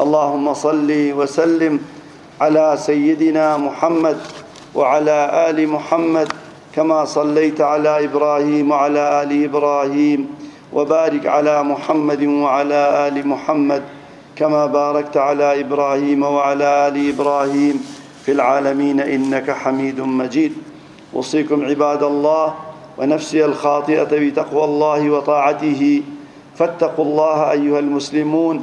اللهم صل وسلم على سيدنا محمد وعلى آل محمد كما صليت على إبراهيم وعلى آل إبراهيم وبارك على محمد وعلى آل محمد كما باركت على إبراهيم وعلى آل إبراهيم في العالمين إنك حميد مجيد أوصيكم عباد الله ونفسي الخاطئة بتقوى الله وطاعته فاتقوا الله أيها المسلمون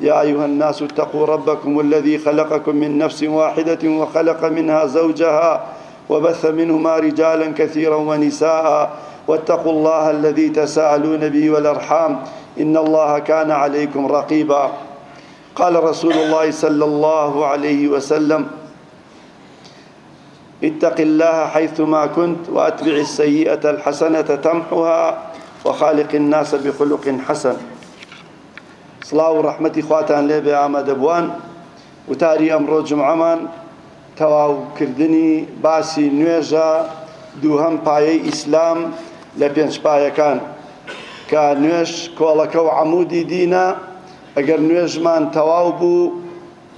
يا أيها الناس اتقوا ربكم الذي خلقكم من نفس واحدة وخلق منها زوجها وبث منهما رجالا كثيرا ونساء واتقوا الله الذي تساءلون به والأرحام إن الله كان عليكم رقيبا قال رسول الله صلى الله عليه وسلم اتق الله حيثما كنت وأتبع السيئة الحسنة تمحها وخالق الناس بخلق حسن سڵاو و ڕەحمەتی خواتان لێ بێ ئامادەبووان وتاری ئەمڕۆ جمعەمان تەواوکردنی باسی نوێژە دووهەم پایەی ئیسلام لە پێنج پایەکان کە نوێژ کۆڵەکە و عمودی دینە ئەگەر نوێژمان تەواو بوو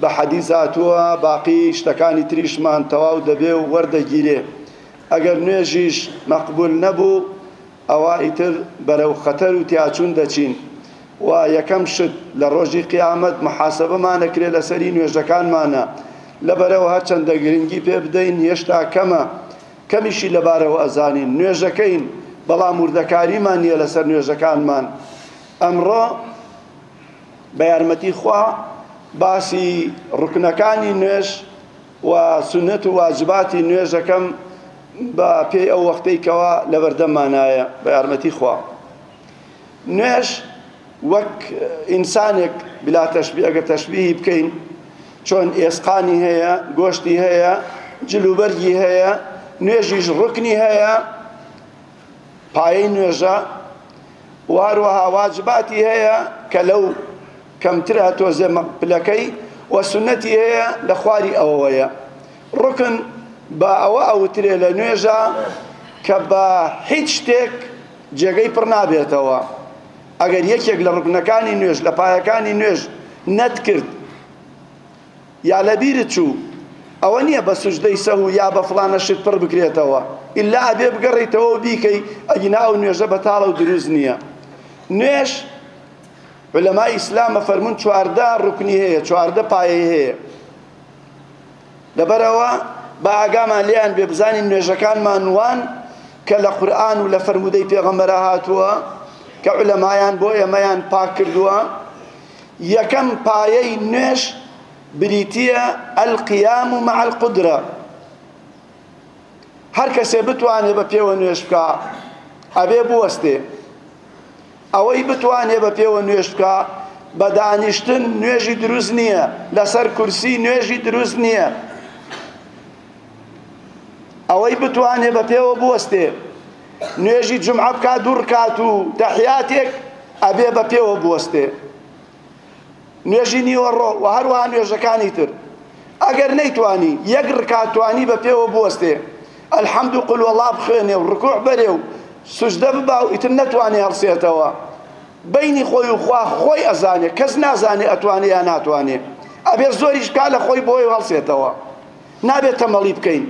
بە حەدی زاتووە باقی شتەکانی تریشمان تەواو دەبێ و وەردەگیرێ ئەگەر نوێژیش مەقبول نەبوو ئەوە ئیتر بەرەو خەتەر و تیاچون دەچین و یەکەم شت لە ڕۆژی قیامەت محاسبەمانەکرێ لە سەری نوێژەکانمانە لەبەرەوە هەرچەندە گرنگی پێ بدەین هێشتا کەمە کەمیشی لەبارەوە ئەزانین نوێژەکەین بەڵام وردەکاریمان نییە لەسەر نوێژەکانمان ئەمڕۆ بە یارمەتی خوا باسی ڕکنەکانی نوێژ و سنت و واجباتی نوێژەکەم بە پێی ئەو وەختەیکەوە لەبەردەمانایە بە یارمەتی خوا نوێژ وەک ئینسانێک بلا تەشبی ئەگە تەشببیی بکەین چۆن ئێسقانی هەیە گۆشتی هەیە جلوبەرگی هەیە نوێژیش ڕکنی هەیە پایەی نوێژە واروەها واجباتی هەیە کە لەو کەمترە تۆزێ پلەکەی وەسونەتی هەیە لە خواری ئەوەیە ڕکن بە ئەوە ئەوترێ لە نوێژە کە بە هیچ شتێک جێگەی پڕ نابێتەوە. ئەگەر یەکێک لە ڕکنەکانی نوێژ لە پایەکانی نوێژ نەتکرد یا لە بیرت چوو ئەوە نییە بە سوژدەی سەهو یا بە فلانە شت پڕ بکرێتەوە ئللا ئەبێ بگەڕیتەوە بیکەی ئەگینا و نوێژە بەتاڵە و دروست نییە نوێژ لەما ئیسلامە فەرمونون چواردە ڕکنی هەیە چواردە پایەی هەیە لەبەرەوە بە ئاگامان لیان بێ بزانین نوێژەکانمان وان کە لە قورآن و لە فەرمودەی پێغەمەرە هاتووە کە عولەمایان بۆ ئێمەیان پاک کردووە یەکەم پایەی نوێش بریتیە ئەلقیام و مع القدرە هەر کەسێ بتوانێ بە پێوە نوێش بکە ئەبێ بوەستێ ئەوەی بتوانێ بە پێوە نوێش بکە بە دانیشتن نوێژی دروست نییە لەسەر کورسی نوێژی دروست نییە ئەوەی بتوانێ بە پێوە بوەستێ نوێژی جمعە بکا دوو ڕکات و تەحیاتێک ئەبێ بە پێوە بوەستێ نوێژی نیوەڕۆ و هەروەها نوێژەکانی تر ئەگەر نەیتوانی یەک ڕکاتوانی بە پێوە بوەستێ ئەلحەمد و قل وەڵا بخوێنێ و ڕکوع بەرێ و سوجدە ببا و ئیتر نەتوانێ هەڵسێتەوە بینی خۆی و خوا خۆی ئەزانێ کەس نازانێ ئەتوانێ یا ناتوانێ ئەبێ زۆریش کا لە خۆی بۆی هەڵسێتەوە نابێت تەمەڵی بکەین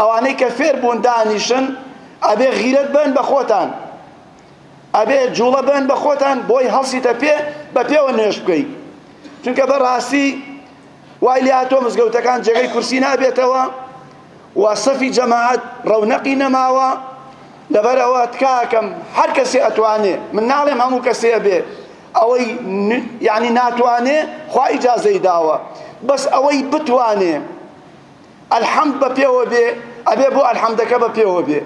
ئەوانەی کە فێر بوون دانیشن ئەبێ غیرەت بن بە خۆتان ئەبێ جوڵە بن بە خۆتان بۆی هەڵسیتە پێ بە پێوە نوێش بکەیت چونکە بەڕاستی وای لاتۆ مزگەوتەکان جێگەی کورسی نابێتەوە وەسەفی جەماعەت ڕەونەقی نەماوە لەبەرەوە تکاکەم هەر کەسێ ئەتوانێ من ناڵێم هەموو کەسێ بێ ئەوەی یعنی ناتوانێ خوا ئیجازەی داوە بەس ئەوەی بتوانێ ئەلحەمد بە پێوە بێ ئەبێ بۆ ئەلحەمدەکە بە پێوە بێ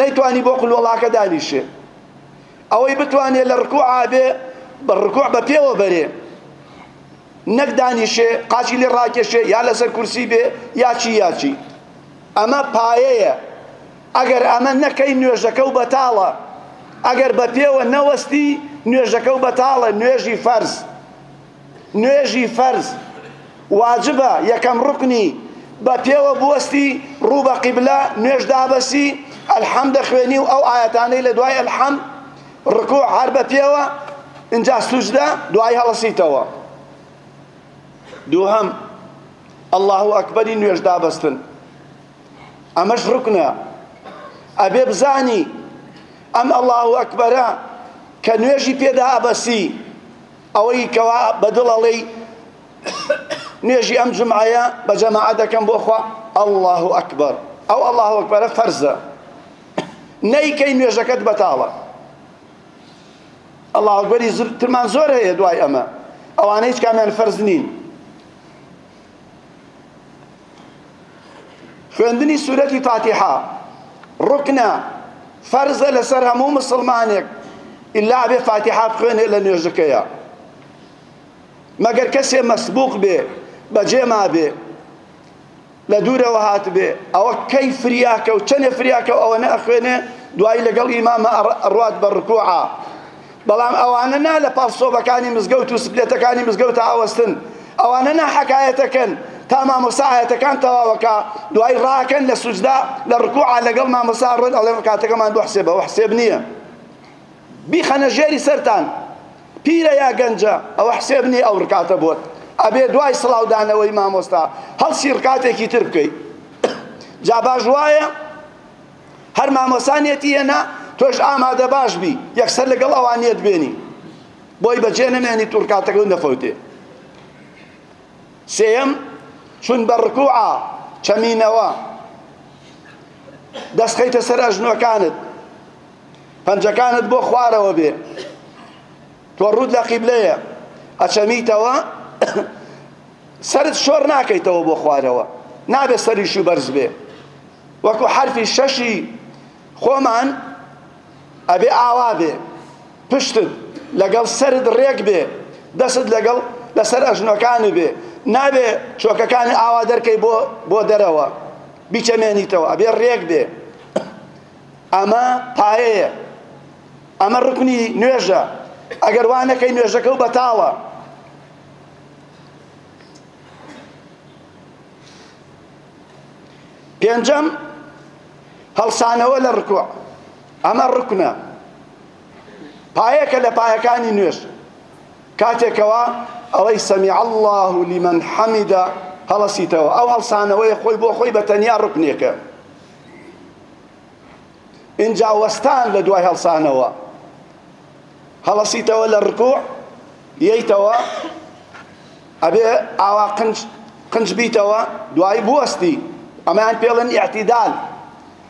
نەیتوانی بۆ قولوەڵاکە دانیشێ ئەوەی بتوانێت لە ڕکوع ئابێ بڕکوع بە پێوە بەرێ نەک دانیشێ قاچی لێ ڕاکێشێ یا لەسەر کورسی بێ یاچی یاچی ئەمە پایەیە ئەگەر ئەمە نەکەی نوێژەکە و بەتاڵە ئەگەر بە پێوە نەوەستی نوێژەکە و بەتاڵە نوێژی فەرز نوێژی فەرز واجبە یەکەم ڕکنی بە پێوە بوەستی ڕوو بە قیبلە نوێژ دابەسی ئەلحەم دەخوێنی و ئەو ئاەتانەی لە دوای ئەلحەم ڕکوع هەر بە پێوە اینجا سوجدە دوای هەڵسیتەوە دووهەم الله ئەکبەری نوێژ دابەستن ئەمەش ڕکنە ئەبێ بزانی ئەم الله ئەکبەرە کە نوێژی پێدا ئەبەسی ئەوەی کەوا بەدڵەڵێ نوێژی ئەم جمعایە بە جەماعە دەکەم بۆ خوا الله ئەکبەر ئەو الله ئەکبەرە فەرزە نەیکەی نوێژەکەت بەتاڵە ئەڵاوگوەری زرترمان زۆر هەیە دوای ئەمە ئەوانە هیچ کامیان فەرز نین خوێندنی سوورەتی فاتیحا ڕکنە فەرزە لەسەر هەموو مسلمانێک ئللا بێ فاتیحا بخوێنێ لە نوێژەکەیە مەگەر کەسێ مەسبوق بێ بەجێما بێ لە دوورەوە هات بێ ئەوە کەی فریاکە و چەنێ فریاکە و ئەوە نەخوێنێ دوای لەگەڵ ئیمامە ڕات بە ڕکوعا بەڵام ئەوانە نا لە پاسۆبەکانی مزگەوت و سپلێتەکانی مزگەوت ئاوەستن ئەوانە نا حەکایەتەکەن تا مامۆساهەتەکان تەواوەکە دوای ڕاکەن لە سوجدا لە ڕکوعا لەگەڵ مامۆسا ڕێن ئەڵێ کاتەکەمان بۆ حسێبەوە حسێب نییە بیخەنە ژێری سەرتان پیرە یا گەنجە ئەوە حسێب نیە ئەو ڕکاتە بۆت ئەبێ دوای سڵاودانەوەی مامۆستا هەڵسی ڕکاتێکی تر بکەیت جا باش وایە هەر مامۆسانێتی هێنا تۆش ئامادە باش بی یەکسەر لەگەڵ ئەوانێت بێنی بۆی بەجێ نەمێنی تورکاتەکە نەفەوتێ سێم چون بە ڕکوعا چەمینەوە دەستخەیتە سەر ئەژنۆکانت پەنجەکانت بۆ خوارەوە بێ تۆ ڕوود لە قیبلەیە ئەچەمیتەوە سرت شۆر ناکەیتەوە بۆ خوارەوە نابێ سەریش و بەرز بێ وەکو حرفی شەشی خۆمان ئەبێ ئاوا بێ پشتت لەگەڵ سرد ڕێک بێ دەست لەگەڵ لەسەر ئەژنەکانی بێ نابێ چۆکەکانی ئاوا دەرکەی بۆ بۆ دەرەوە بیچەمێنیتەوە ئەبێ ڕێک بێ ئەمە پایەیە ئەمە ڕکنی نوێژە ئەگەر وانەکەی نوێژەکە و بەتاوە پێنجەم هەڵسانەوە لە ڕکوع ئەمە ڕکنە پایەکە لە پایەکانی نوێش کاتێکەوە ئەڵەی سەمیع الله لمن حەمیدە هەڵەسیتەوە ئەو هەڵسانەوەی خۆی بۆ خۆی بە تەنیا ڕکنێکە اینجا وەستان لە دوای هەڵسانەوە هەڵەسیتەوە لە ڕکوع یەیتەوە ئەبێ ئاوا قنج قنج بیتەوە دوای بوەستی ئەمان پێڵن ئیعتیدال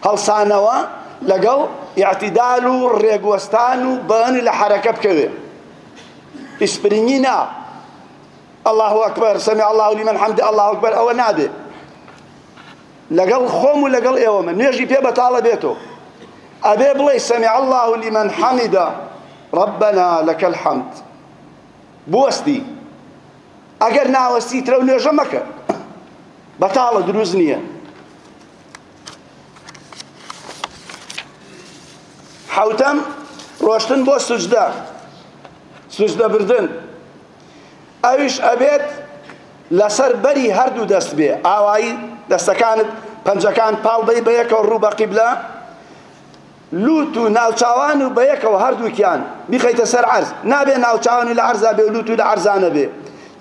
هەڵسانەوە لەگەڵ ئیعتیدال و ڕێگوەستان و بەن لە حرەکە بکەوێ ئیسپرینی نا الله ئەکبەر سەمی الله لمن حەمدی الله ئەکبەر ئەوە نابێ لەگەڵ خۆم و لەگەڵ ئێوەمە نوێژی پێ بەتاڵە بێتەوە ئەبێ بڵێ سەمی الله لمن حەمیدا ربنا لك الحمد بوەستی ئەگەر ناوەستی ترە و نوێژە مەکە بەتاڵە دروست نییە حوتەم ڕۆشتن بۆ سوجدە سوجدە بردن ئەویش ئەبێت لەسەر بەری هەردوو دەست بێ ئاوایی دەستەکانت پەنجەکان پاڵ بەی بەیەکەوە ڕوو بە قیبلە لوت و ناوچاوان و بەیەکەوە هەردووکیان بخەیتە سەر عرز نابێ ناوچاوانی لە عەرزا بێ و لوت و لە عەرزانە بێ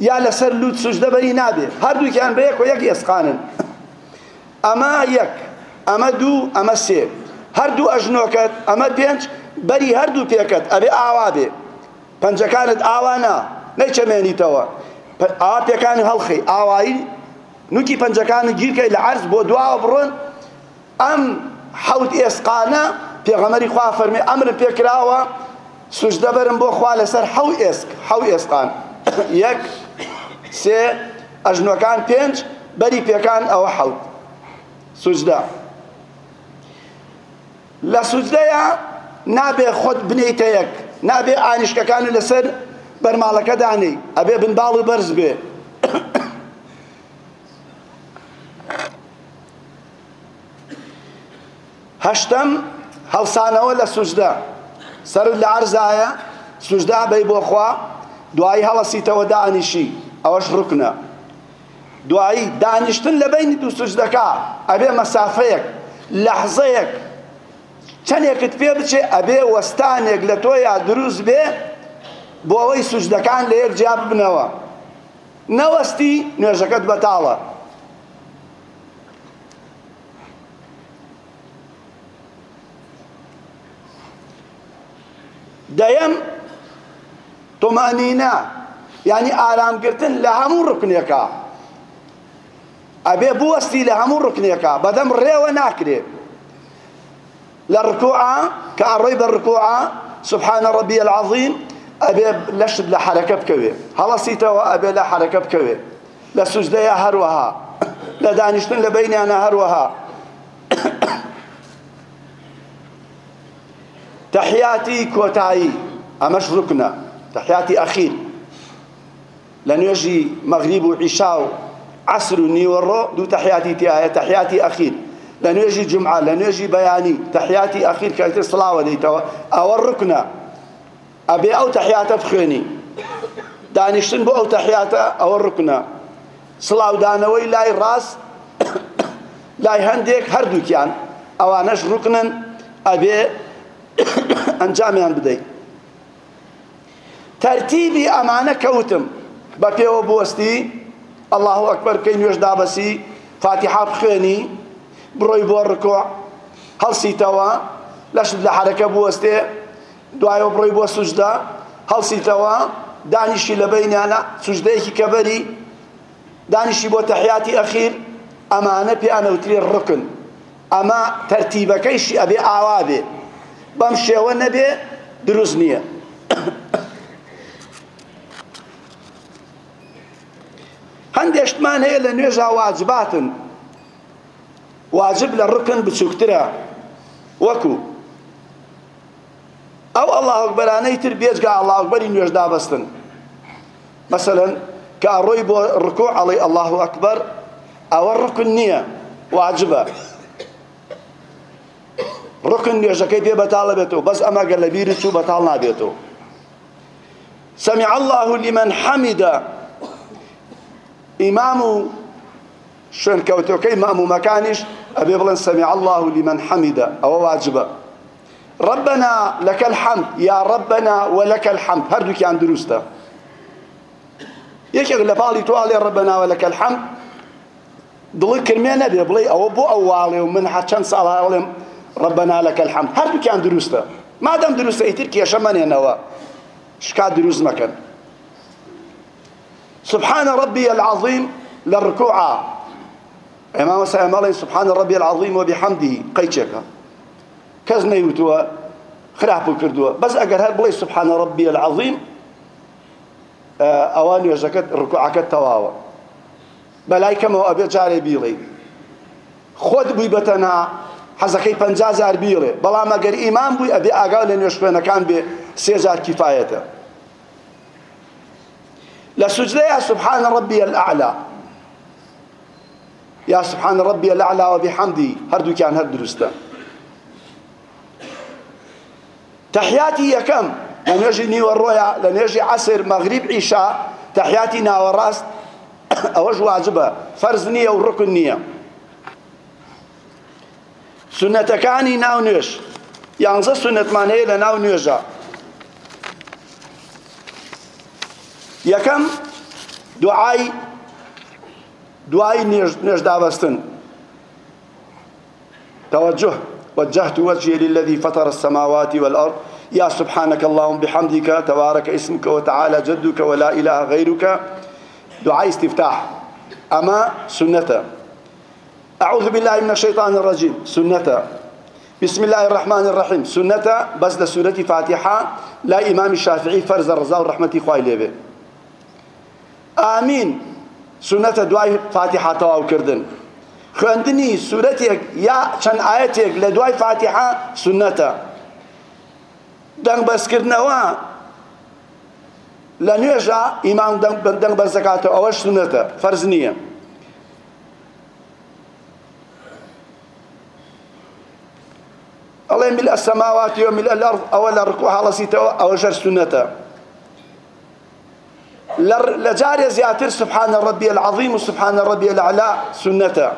یا لەسەر لوت سوجدە بەری نابێ هەردووکیان بەیەکەوە یەک ئێسقانن ئەمە یەک ئەمە دوو ئەمە سێ هەردوو ئەژنۆکەت ئەمە پێنج بەری هەردوو پێکەت ئەبێ ئاوا بێ پەنجەکانت ئاوانە نەیچەمێنیتەوە ئاوا پێکانی هەڵخی ئاوایی نوکی پەنجەکانی گیرکەی لە عەرز بۆ دواوە بڕۆن ئەم حەوت ئێسقانە پێغەمەری خوا فەرمێ ئەمرم پێکراوە سوژدە بەرم بۆ خوا لەسەر حەو ئێسک حەو ئێسقان یەک سێ ئەژنۆکان پێنج بەری پێکان ئەوە حەوت سوژدە لە سوجدەیە نابێ خۆت بنیتە یەک نابێ ئانیشکەکان لەسەر بەرماڵەکە دانی ئەبێ بنباڵی بەرز بێ هەشتم هەڵسانەوە لە سوجدە سرد لە عرزایە سوجدا بەی بۆ خوا دوایی هەڵەسیتەوە دانیشی ئەوەش ڕکنە دوایی دانیشتن لە بینی دوو سوجدەکە ئەبێ مەسافەیەک لەحزەیەک چەندێکت پێ بچێ ئەبێ وەستانێک لە تۆ یا دروست بێ بۆ ئەوەی سوشدەکان لە یەک جیاب بنەوە نەوەستی نوێژەکەت بەتاڵە دەیەم تۆمانینە یعنی ئارامگرتن لە هەموو ڕکنێکە ئەبێ بوەستی لە هەموو ڕکنێکە بەدەم ڕێوە ناکرێت للركوع كعريب الركوع سبحان ربي العظيم أبي لشد لحركة بكوي هلا سيتا وأبي لحركة بكوي لسجدة يا هروها لدانشتن لبيني أنا هروها تحياتي كوتاي أمش ركنا تحياتي أخير لنيجي مغرب وعشاء عصر ونيورو دو تحياتي تي تحياتي أخير لە نوێژی جمعە لە نوێژی بەیانی تەحیاتی ئەخیر کەتر سڵاوە دەیتەوە ئەوە ڕکنە ئەبێ ئەو تەحیاتە بخوێنی دانیشتن بۆ ئەو تەحیاتە ئەوە ڕکنە سڵاودانەوەی لای ڕاست لای هەندێک هەردووکیان ئەوانەش ڕکنن ئەبێ ئەنجامیان بدەیت تەرتیبی ئەمانە کەوتم بە پێوە بوەستی ئەلله ئەکبەر بکەی نوێژ دابەسی فاتیحا بخوێنی بڕۆی بۆ ڕکۆع هەڵسیتەوە لەشت لە حرەکە بوەستێ دوایەوە بڕۆی بۆ سوشدا هەڵسیتەوە دانیشی لە بینانە سوشدەیەکی کەبەری دانیشی بۆ تەحیاتی ئەخیر ئەمانە پێیانەوتری ڕکن ئەمە تەرتیبەکەیشی ئەبێ ئاوا بێ بەم شێوە نەبێ دروست نییە هەندێشتمان هەیە لە نوێژ واجباتن واجب لە ڕکن بچووکترە وەکو ئەو ئەله ئەکبەرانەی تر بێجگا ئەله ئەکبەری نوێژدا بەستن مەسەلەن کە ڕۆی بۆ ڕکوع ئەڵێ ئەله ئەکبەر ئەوە ڕکن نییە واجبە ڕکن نوێژەکەی بێ بەتاڵە بێتەوە بەس ئەمە گەر لە بیر چوو بەتاڵ نابێتەوە سمع الله لمن حمده ئیمام و شوێن کەوتەکەی مەمومەکانیش ئەبێ بڵێن سەمیع الله لمن حەمیدە ئەوە واجبە ربنا لك الحمد یا ربنا ولك الحمد هەردووکیان دروستە یەکێک لە پاڵی تواڵێ ربنا ولك الحمد دڵی کرمێ نەبێ بڵێ ئەوە بۆ ئەو واڵێ و من چەند ساڵ بڵێم ربنا لك الحمد هەردووکیان دروستە مادەم دروستە ئیتر کێشە مەنێنەوە شکا دروست مەکەن سبحان ربي العظيم للركوع ئەمە وەسە ئەمەڵێن سبحانە ڕەبی العەظیم و بحەمدی قەیچێکە کەس نەیوتووە خراپو کردووە بەس ئەگەر هەر بڵێ سبحانە ڕەبی العەظیم ئەوە نوێژەکەت ڕکوعەکەت تەواوە بەلای کەمەوە ئەبێ جارێ بیڵێ خۆت بووی بەتەنا حەزەکەی پەنجا زار بیڵێ بەڵام ئەگەر ئیمان بووی ئەبێ ئاگا لە نوێشوێنەکان بێ سێزار کیفایەتە لە سوجدەیە سبحانە ڕەبی الأعلا یا سبحان ربی العلا و بحمدی هەردووکیان هەر دروستە تحیاتی یەکەم لە نوێژی نیوەڕۆیە لە نوێژی عەسر مەغریب عیشا تحیاتی ناوەڕاست ئەوەش واجبە فەرز نییە و ڕکن نییە سنەتەکانی ناو نوێژ یانزە سنەتمان هەیە لە ناو نوێژە یەکەم دوعای دوایی نێژدابەستن تەوەجه وجهت وجهي للذي فطر السماوات والأرض يا سبحانك اللهم بحمدك تبارك اسمك وتعالى جدك ولا إله غيرك دعاء استفتاح أما سنة أعوذ بالله من الشيطان الرجيم سنة بسم الله الرحمن الرحيم سنة بس لسورة فاتحة لا إمام الشافعي فرز الرزاء والرحمة خوالي به آمين سنەتە دوای فاتحە تەواوکردن خوێندنی سوورەتێک یا چەند ئاەتێک لە دوای فاتحە سنەتە دەنگ بەسکردنەوە لە نوێژە ئیمان دەنگ بەرزەکاتەوە ئەوەش سنەتە فەرز نییە ئەڵێ میل ئەسەماوات و میل ئەلەرض ئەوە لە ڕکوع هەڵەسیتەوە ئەوە ژەر سنەتە لجاري زياتر سبحان ربي العظيم وسبحان ربي الأعلى سنته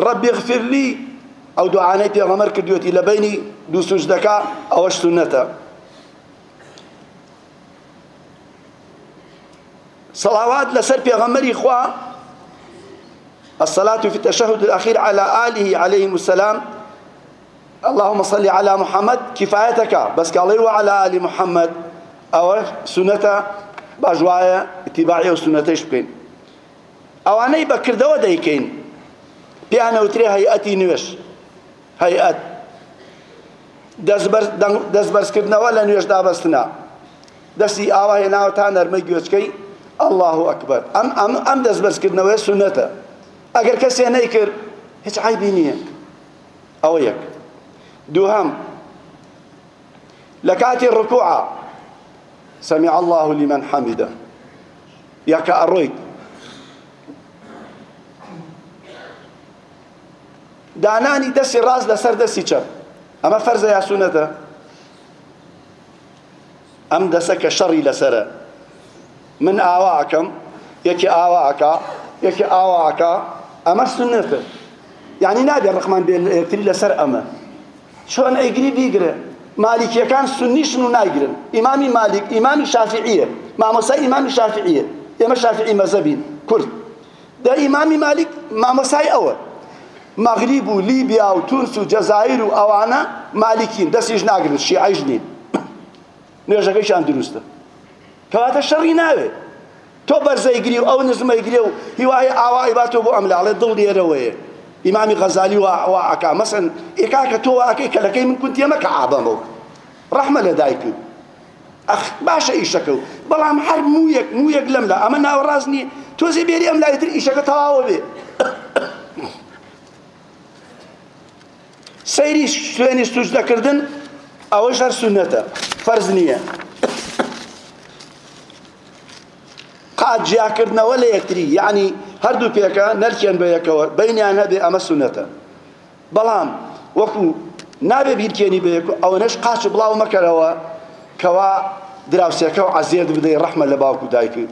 ربي اغفر لي أو دعاني بيغمر كرديوتي لبيني دو سجدك أوش سنته صلوات لسر بيغمري إخوة الصلاة في التشهد الأخير على آله عليهم السلام اللهم صل على محمد كفايتك بس قال وعلى ال محمد او سنه باجوايه اتباعي وسنتيش بكين او اني بكردو ديكين بيانا وتري هيئتي نوش هيئت دزبر دزبرس كردنا ولا نوش دابستنا دسي اوه ناوتان ارمجوچكي الله اكبر ام ام ام دزبرس كردنا وسنته اگر كسي نيكر هيك عيبينيه او يك دووهم لە کاتی ڕکوعە سمع الله لمن حەمیدە یەکە ئەڕۆیت دانانی دەستی ڕاست لەسەر دەستی چەپ ئەمە فەرزە یا سونەتە ئەم دەسە کە شەڕی لەسرە من ئاوا ئەکەم یەکی ئاوا ئەکا یەکی ئاوا ئەکا ئەمە سونەتە یعنی نادێ ڕقمان بێ یەکتری لەسەر ئەمە چۆن ئەیگری بیگرێ مالیکیەکان سنیشن و ناگرن ئیمامی مالیک ئیمامی شافعیە مامۆسا ئیمامی شافعیە ئێمە شافعی مەزەبین کورد دە ئیمامی مالیک مامۆسای ئەوە مەغریب و لیبیا و تونس و جەزایر و ئەوانە مالیکین دەستیش ناگرن شیعیش نین نوێژەکەیشان دروستە کەواتە شەڕی ناوێت تۆ بەرزەیگری و ئەو نزمەیگری و هیوای ئاوای با تۆ بۆ ئەملاڵێ دڵ لێرەوەیە ئیمامی غەزالی وعکا مەسن ئێکا کە تۆ واکەی کەلەکەی من کونت ئێمە کە ئابەمەوە ڕەحمە لە دایکی ئەخ باشە ئیشەکە و بەڵام هەر مویەک مویەک لەم لە ئەمە ناوەڕاز نییە تۆزێ بێری ئەم لایتر ئیشەکە تەواوە بێ سەیری شوێنی سوجدەکردن ئەوەش هەر سونەتە فەرز نییە مع جیاکردنەوە لە یەکتری یعنی هەردوو پێکە نەرکێن بە یەکەوە بینیان هەبێ ئەمە سونەتە بەڵام وەکو نابێ بیرکێنی بە یەکو ئەوەنەش قاچ بڵاو مەکەرەوە کەوا دراوسێکە و عەزێت بدەی ڕەحمە لە باوکو دایکت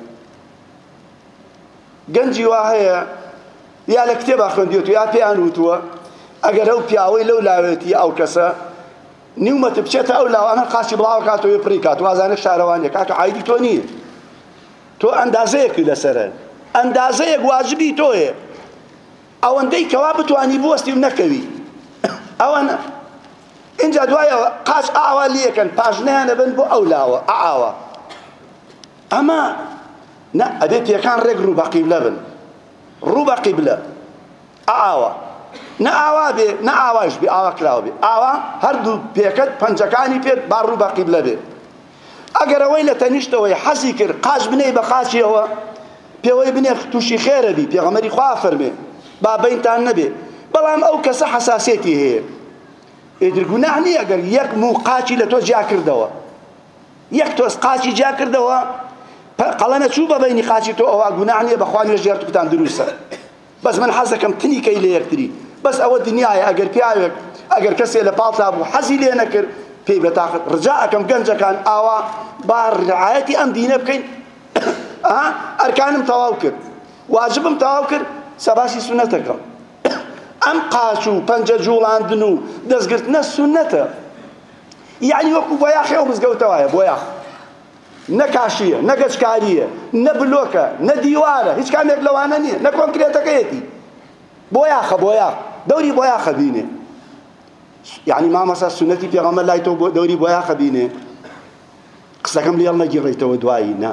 گەنجی وا هەیە یا لە کتێبا خوێندیێت و یا پێیان وتووە ئەگەر ئەو پیاوەی لەو لاوێتی ئەو کەسە نیومەتە بچێتە ئەو لاوانە قاچی بڵاو کاتەوە پڕی کات وازانە شارەوانیە کاکە عیدی تۆ نییە تۆ ئەندازەیەکی لەسرە ئەندازەیەک واجبی تۆیە ئەوەندەی کەوا بتوانی بوەستی و نەکەوی ئەوە اینجا دوایەوە قاچ ئاوا لەکەن پاژنیانە بن بۆ ئەو لاوە ئاوا ئەمە نە ئەبێت یەکان ڕێک ڕوو بە قیبلە بن ڕوو بە قیبلە ئاوا نە ئاوا بێ نە ئاواش بێ ئاوا کراوە بێ ئاوا هەردوو پێکەت پەنجەکانی پێت با ڕوو بە قیبلە بێت ئەگەر ئەوەی لە تەنیشتەوەی حەزی کرد قاش بنێ بە قاچیەوە پێوەی بنێ تووشی خێرە بی پێغەمەری خوا فەرمێ بابەینتان نەبێ بەڵام ئەو کەسە حساسێتی هەیە ئێدرگوناح نییە ئەگەر یەک مو قاچی لە تۆ جیا کردەوە یەک تۆس قاچی جیا کردەوە قەڵەنە چوو بەبینی قاچی تۆ ئەوە گوناح نییە بەخوا لە ژێر بتان دروستە بەس من حەزەکەم تنیکەی لە یەکتری بەس ئەوە دنیاە ئەگەر پیاوێک ئەگەر کەسێ لە پاڵتا بوو حەزی لێ نەکرد پێی بەتاقت ڕجاەکەم گەنجەکان ئاوا با ڕعایەتی ئەم دینە بکەین ئەرکانم تەواو کرد واجبم تەواو کرد سەباسی سونەتەکەم ئەم قاچ و پەنجە جوڵاندن و دەستگرتنە سونەتە یعنی وەکو بۆ یاخێ و مزگەوتەوایە بۆ یاخ نەکاشیە نەگەچکاریە نە بلۆکە نە دیوارە هیچ کامێک لەوانە نییە نە کۆنکرێتەکەیەتی بۆ یاخە بۆ یاخ دەوری بۆ یاخە بینێ یعنی مامەسا سنەتی پێغەمە لای تۆ بۆ دەوری بۆیە خەبینێ قسەکەم لێڵ نەگیڕیتەوە دوایی نە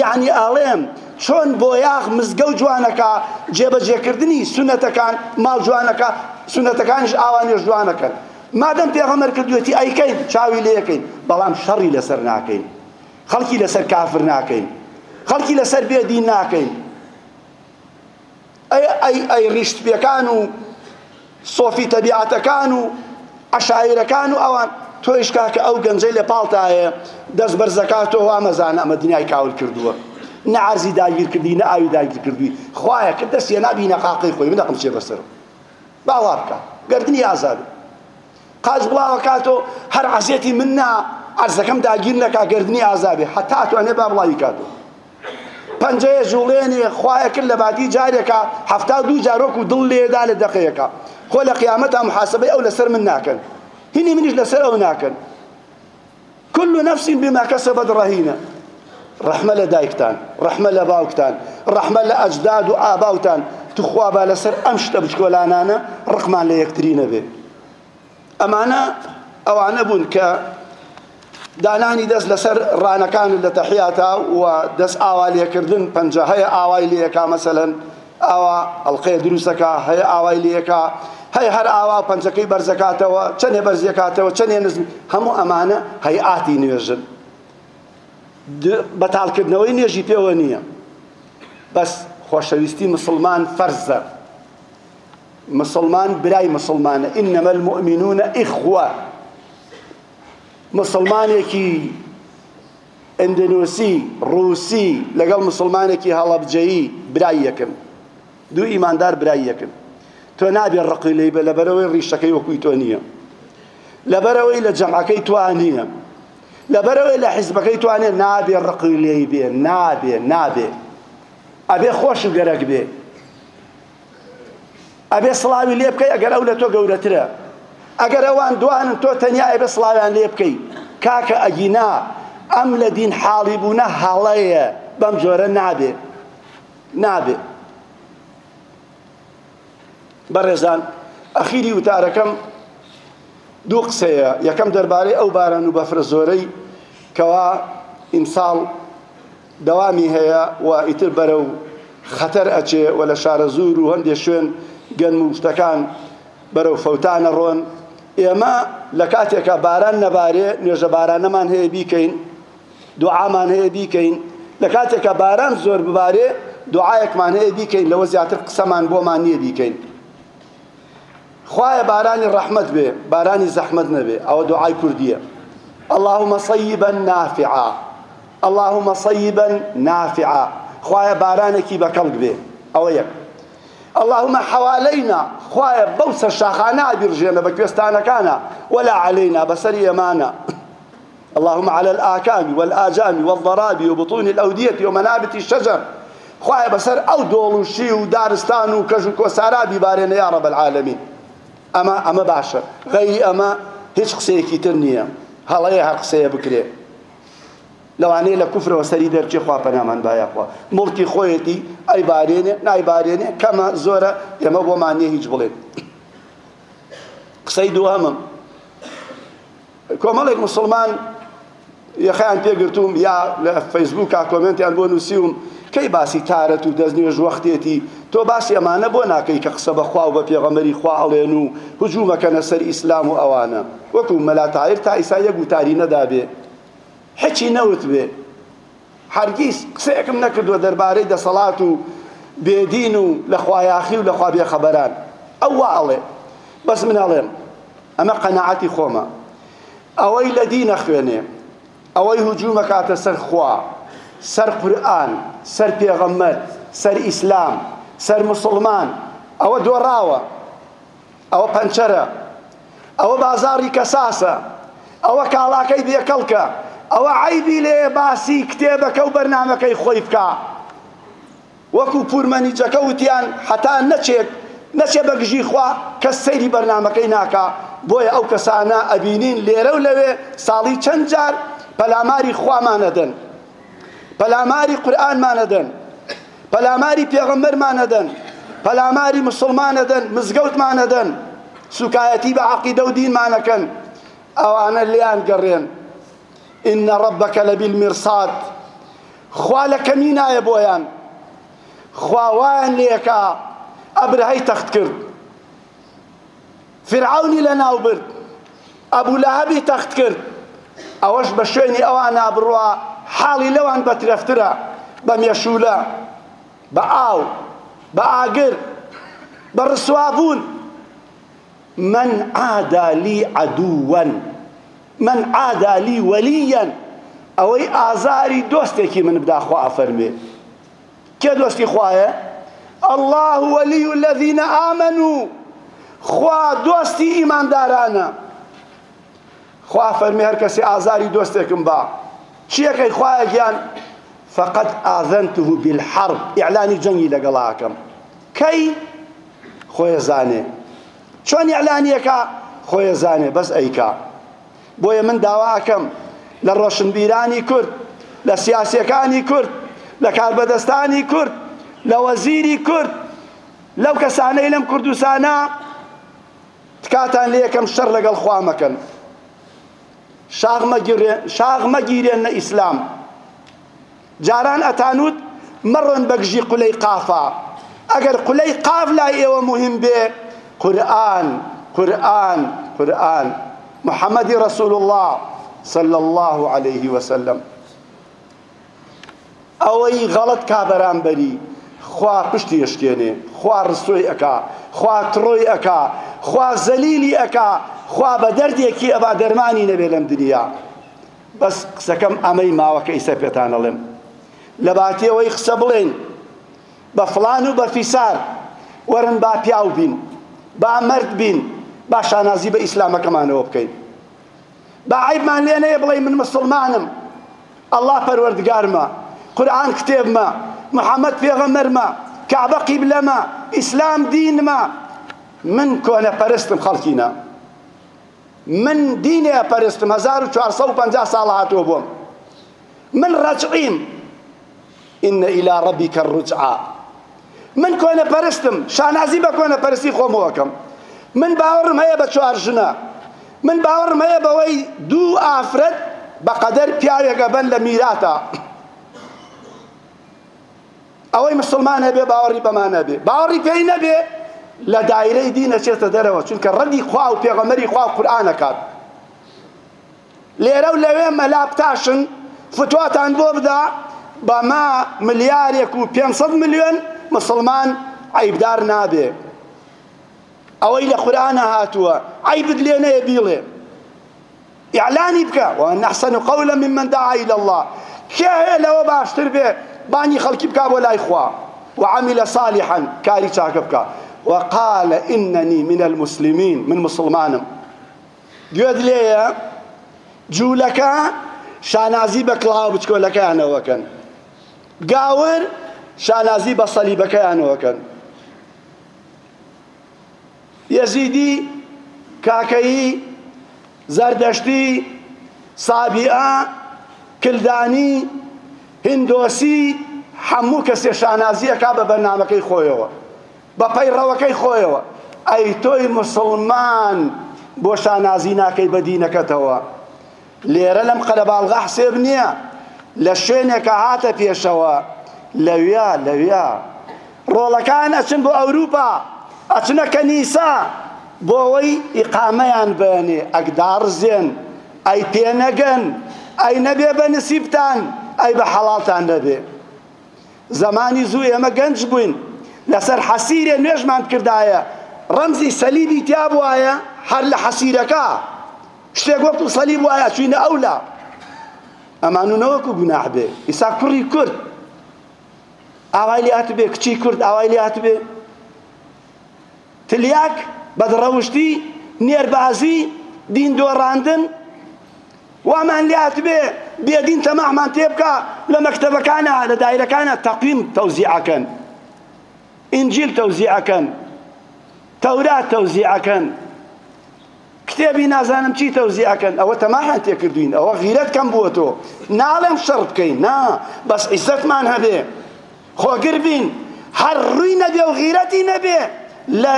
یعنی ئاڵێم چۆن بۆ یاخ مزگە و جوانەکە جێبەجێکردنی سونەتەکان ماڵ جوانەکە سونەتەکانیش ئاوانێش جوانەکەن مادەم پێغەمەر کردوێتی ئەیکەین چاوی لەکەین بەڵام شەڕی لەسەر ناکەین خەڵکی لەسەر کافر ناکەین خەڵکی لەسەر بێدین ناکەین ئەی ڕیشتپیەکان و سۆفی تەبیعەتەکان و عشاعیرەکان و ئەوان تۆیش کاکە ئەو گەنجەی لە پاڵتایە دەست بەرزەکاتەوە ئامەزانە ئەمە دنیای کاول کردووە نە عەرزی داگیر کردی نە ئاوی داگیر کردووی خوایە کە دەستیە نابی نەقاقی خۆی منەقم چێ بەسەر باوا بکە گردنی ئازاد قاز بڵاوە کاتۆ هەر عەزیەتی من نا ئەرزەکەم داگیر نەکا گردنی ئازابێ هەتا ئەتوانێ با بڵاوی کاتەوە پەنجەیە ژوڵێنێ خوایە کرد لە باتی جارێکە هەفتا دوو جارۆک و دڵ لێدا لە دەقەیەکە خۆ لە قیامەتا محاسبەی ئەو لەسەر من ناکەن هینی منیش لەسەر ئەو ناکەن كل نفس بما كسبت رهينه رحمه لدايكتان رحمه لباوكتان رحمه لاجداد واباوتان تخوا بالسر امشت بشكولانانا رقمان ليكترين به امانه او عنبن ك دانانی دەست لەسەر ڕانەکان لە تەحیاتا و دەست ئاوالیەکردن پەنجە هەیە ئاوای لەکە مەسەلەن ئاوا ئەڵلقەیە دروستەکە هەیە ئاوای لەکە هەی هەر ئاوا پەنجەکەی بەرزەکاتەوە چەندێ بەرزیکاتەوە چەندێ نزم هەموو ئەمانە هەیئاتی نوێژن بەتالکردنەوەی نوێژی پێوە نییە بەس خۆشەویستی مسلمان فەرزە مسلمان برای مسلمانە ئینەمە المؤمنونە ئیخوە مسلمانێکی ئەندنوسی ڕوسی لەگەڵ مسلمانێکی هەڵەبجەیی برای یەکەم دوو ئیماندار برای یەکەم تۆ نابێ ڕقی لی بە لەبەرەوەی ڕیشەکەی وەکوی تۆ نییە لەبەرەوەی لە جەمعەکەی توانیە لەبەرەوەی لە حیزبەکەی توانێت نابێ ڕقی لی بێ نابێ نابێ ئەبێ خۆش و گەرەک بێ ئەبێ سڵاوی لێ بکەی ئەگەر ئەو لە تۆ گەورەترە ئەگەر ئەوان دوانن تۆ تەنیا ئەبێ سڵاویان لێ بکەی کاکە ئەگینا ئەم لە دین حاڵی بوونە هەڵەیە بەم جۆرە نابێ نابێ بەڕێزان ئەخیری وتارەکەم دوو قسەیە یەکەم دەربارەی ئەو باران و بەفرە زۆرەی کەوا ئینساڵ دەوامی هەیە و ئیتر بەرە و خەتەر ئەچێ و لە شارە زور و هەندێک شوێن گەنم و شتەکان بەرەو فەوتانە ڕۆن ئێمە لە کاتێکە باران نەبارێ نوێژە بارانەمان هەیە بیکەین دوعامان هەیە بیکەین لە کاتێکە باران زۆر ببارێ دوعایەکمان هەیە بیکەین لەوە زیاتر قسەمان بۆمان نییە بیکەین خوایە بارانی ڕەحمت بێ بارانی زەحمت نەبێ ئەوە دوعای کوردیە اللهم صيبا نافعا اللهم صيبا نافعا خوایە بارانێکی بەکەڵک بێ ئەوە یەک اللهم حوالينا خوایە بەو سەر شاخانە ئابیڕژێنە بە کوێستانەکانە ولا علينا بەسەری ئێمانە اللهم على الآكام والآجام والضراب وبطون الأودية ومنابت الشجر خوایە بەسەر ئەو دۆڵ و شی و دارستان و کەژ و کۆسارا بیبارێنە یا رب العالمین ئەمە ئەمە باشە غەیری ئەمە هیچ قسەیەکی تر نییە هەڵەیە هە قسەیە بکرێ لەوانەیە لە کوفرەوە سەری دەرچێ خوا پەنامان باەخوا مڵکی خۆیەتی ئەیبارێنێ نایبارێنێ کەمە زۆرە ئێمە بۆمانە هیچ بڵێن قسەی دووەمم کۆمەڵێک مسلمان یەخیان پێگرتووم یا لە فەیسبووکا کۆمنتیان بۆ نووسیوم کەی باسی تارەت و دەستنیێژ وەختێتی تۆ باسی ئەمانە بۆ ناکەی کە قسە بەخوا و بە پێغەمەری خوا هەڵێن و هجوومەکەنە سەر ئیسلام و ئەوانە وەکو مەلاتایر تا ئیسا یەک وتاری نەدابێ هەچی نەوت بێ هەرگیز قسەیەکم نەکردووە دەربارەی دەسەڵات و بێدین و لە خوایاخی و لە خوا بێخەبەران ئەو واڵێ بەس من ئەڵێم ئەمە قەنەعەتی خۆمە ئەوەی لە دینە خوێنێ ئەوەی هجوومە کاتە سەر خوا سەر قورئان سەر پێغەمەر سەر ئیسلام سەر مسلمان ئەوە دۆڕاوە ئەوە پەنچەرە ئەوە بازاری کەساسە ئەوە کاڵاکەی بێکەڵکە ئەوە عیبی لێ باسی کتێبەکە و بەرنامەکەی خۆی بکە وەکو پورمەنیجەکە وتیان حتا نەچێت نەچێ بەگژی خوا کە سەیری بەرنمەکەی ناکا بۆیە ئەو کەسانە ئەبینین لێرە و لەوێ ساڵی چەند جار پەلاماری خوامانەدەن پەلاماری قورآنمانەدەن پەلاماری پێغەمبەرمان نەدەن پەلاماری مسلمان نەدەن مزگەوتمان نەدەن سوکایەتی بە عەقیدە و دینمانەکەن ئەوانە لێیان گەڕێن ئینە ڕەبەکە لە بیلمیرساد خوا لە کەمی نایە بۆیان خواوایان لێکا ئەبرهەی تەخت کرد فرعونی لە ناو برد ئەبوو لەهەبی تەخت کرد ئەوەش بە شوێنی ئەوان نابڕوە حاڵی لەوان بەترەفترە بە مێشولە بە ئاو بە ئاگر بە ڕسوابوون من عادا لی عەدووەن من عادا لی وەلیەن ئەوەی ئازاری دۆستێکی من بداخوا ئەفەرمێ کێ دۆستی خوایە الله وەلی الذین ئامەنوا خوا دۆستی ئیماندارانە خوا فەرمی هەر کەسی ئازاری دۆستێکم با چیەکەی خوایە گیان فقد ئازنته بالحرب ئیعلانی جەنگی لەگەڵاکەم کەی خۆیەزانێ چۆن ئیعلانیەکە خۆیەزانێ بەس ئەیکا بۆیە من داواکەم لە ڕۆشنبیرانی کورد لە سیاسیەکانی کورد لە کاربەدەستانی کورد لە وەزیری کورد لەو کەسانەی لەم کوردستانە تکاتان لە یەکەم شەڕ لەگەڵ خوا مەکەن شاغ مەگیرێن نە ئیسلام جاران ئەتانوت مەڕۆن بەگژی قولەی قافا ئەگەر قولەی قاف لای ئێوە مهم بێ قورآن قورآن قورآن محەممەدی رسول الله صلى الله عليه وسلم ئەوەی غەڵت کا بەرامبەری خوا پشتی ئەشکێنێ خوا ڕستۆی ئەکا خوا تڕۆی ئەکا خوا زەلیلی ئەکا خوا بە دەردێکی ئەبا دەرمانی نەبێ لەم دنیا بەس قسەکەم ئەمەی ماوەکە ئیسە پێتان ئەڵێم لە باتیەوەی قسە بڵێن بە فلان و بە فیسار وەرن با پیاو بین با مرد بین با شانازی بە ئیسلامەکەمانەوە بکەین با عیبمان لێ نەیە بڵێ من مسلمانم الله پەروەردگارمە قورئان کتێبمە محەممەد پێغەمەرمە کعبە قیبلەمە ئیسلام دینمە من کۆنە پەرستم خەڵکینە من دینێ پەرستم 1450 ساڵ هاتووە بووم من ڕەجعیم إن إلى ربك الرجعى من كوانا برستم شانازي بكوانا برستي خوموكم من باورم هيا بچوار جنا من باورم هيا بوي دو آفرد بقدر پیاوێک بن لە میراتە ئەوەی مسلمان هەبێ باوەڕی بەمانە بێ باوەڕی پێی نەبێ لە دایرەی دینە چێتە دەرەوە چونکە ڕەنی خوا و پێغەمەری خوا قورئانەکات لێرە و لەوێ مەلاپتاشن فتواتان بۆ بدا بەما ملیارێک و 500 میلیۆن مسلمان عیبدار نابێ ئەوەی لە قورآە هاتووە عیبت لێ نەیە بیڵێ ئیعلانی بکە وان احسن قولا ممن دعا الى الله کێ هەیە لەوە باشتر بێ بانی خەڵکی بکا بۆ لای خوا وعمل صالحا كاري تاكبك وقال إنني من المسلمين من مسلمانم قد ليه جولك شانازي بكلاو بتكون لك أنا وكان گاور شانازی بە سەلیبەکەیانەوەکەن یەزیدی کاکەیی زەردەشتی سابیعە کلدانی هندۆسی هەموو کەسێ شانازیە کا بە بەرنامەکەی خۆیەوە بە پەیڕەوەکەی خۆیەوە ئەی تۆی مسلمان بۆ شانازی ناکەی بە دینەکەتەوە لێرە لەم قەلەباڵغا حسێب نییە لە شوێنێکە هاتە پێشەوە لەویا لەویا ڕۆڵەکان ئەچن بۆ ئەوروپا ئەچنە کەنیسا بۆ ئەوەی ئیقامەیان بێنێ ئەگدارزێن ئەی پێنەگەن ئەی نەبێ بە نسیبتان ئەی بە حەڵاتان نەبێ زمانی زوو ئێمە گەنج بووین لەسەر حەسیرێ نوێژمان کردایە ڕەمزی سەلیبی تیا بوایە هەر لە حەسیرەکە شتێک وەکو سەلیب وایە چوینە ئەولا ئەمانونەوەکو گوناح بێ ئیسا کوڕی کورد ئاوای لێ هاتبێ کچی کورد ئاوای لێ هاتبێ تلیاک بەدڕەوشتی نێربازی دین دۆڕاندن وامان لێ هاتبێ بێدین تەماحمان تێ بکە لە مەکتەبەکانە لە دایرەکانە تەقیم تەوزیعەکەن ئینجیل تەوزیعەکەن تەورات تەوزیعەکەن کتێبی نازانم چی تەوزیعکەن ئەوە تەماحان تێکردوین ئەوە غیرەت کەم بووە تۆ ناڵێم شەڕ بکەین نا بەس عیزەتمان هەبێ خۆگر بین هەر ڕووی نەبێ و غیرەتی نەبێ لە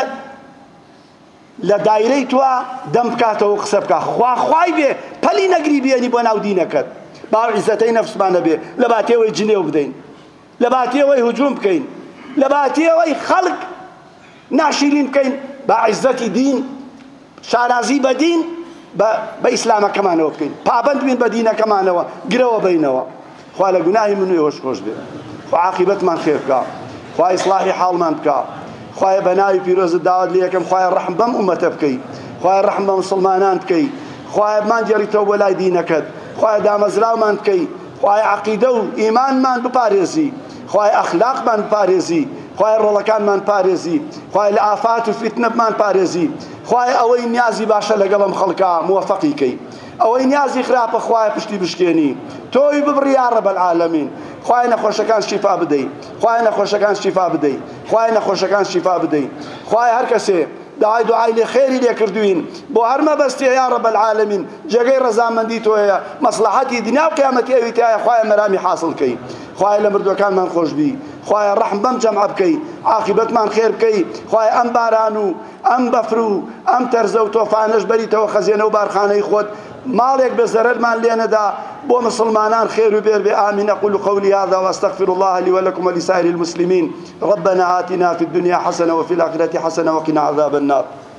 لە دایرەی توە دەم بکاتەوە قسە بکە خواخوای بێ پەلی نەگری بێنی بۆ ناو دینەکەت باو عیزەتەی نەفسمانە بێ لە باتێەوەی جنێو بدەین لە باتێەوەی هجوم بکەین لە باتێەوەی خەڵک ناشیرین بکەین با عیزەتی دین شارازی بە دین بە ئیسلامەکەمانەوە بکەین پابند بین بە دینەکەمانەوا گرەوە بینەوە خوا لە گوناهی من ئێوەش خۆش بێت خوا عاقبەتمان خێر بکە خوا ئیسلاحی حاڵمان بکە خوای بەناوی پیرۆزت داوت لێ یەکەم خوای ڕەحم بەم ئومەتە بکەی خوای ڕەحم بە مسلمانان بکەی خوای مان جێڕیتەوە بۆ لای دینەکەت خوای دامەزراومان بکەی خوای عەقیدە و ئیمانمان بپارێزی خوای ئەخلاقمان بپارێزی خوای ڕۆڵەکانمان پارێزی خوای لە ئافات و فیتنەمان پارێزی خوای ئەوەی نیازی باشە لەگەڵم خەڵکا موەفەقیکەی ئەوەی نیازی خراپە خوای پشتی بشکێنی تۆی ببڕ یا ڕەبەل عالەمین خوای نەخۆشەکان شیفا بدەیت خوای نەخۆشەکان شیفا بدەیت خوای نەخۆشەکان شیفا بدەیت خوای هەر کەسێ دعای دوعای لێ خێری لێکردوین بۆ هەرمە بەستێ یاڕە بەعاالمین جێگەی ڕزامەندی تۆیە مەسلحەتی دنیا قیامەتی ئەوی تایە خخوایە مەرامی حاصلکەی خخوایە لە مردوەکانمان خۆشببی خخوایە ڕحم بەم جەمع بکەی عاقبەتمان خێر بکەی خخوایە ئەم باران و ئەم بەفر و ئەم تەرزە و تۆفانش بەریتەوە خەزیێنە و بارخانەی خۆت ماڵێک بە زەرمان لێنەدا بو مسلمانان خير وبير بآمين أقول قولي هذا وأستغفر الله لي ولكم ولسائر المسلمين ربنا آتنا في الدنيا حسنة وفي الآخرة حسنة وقنا عذاب النار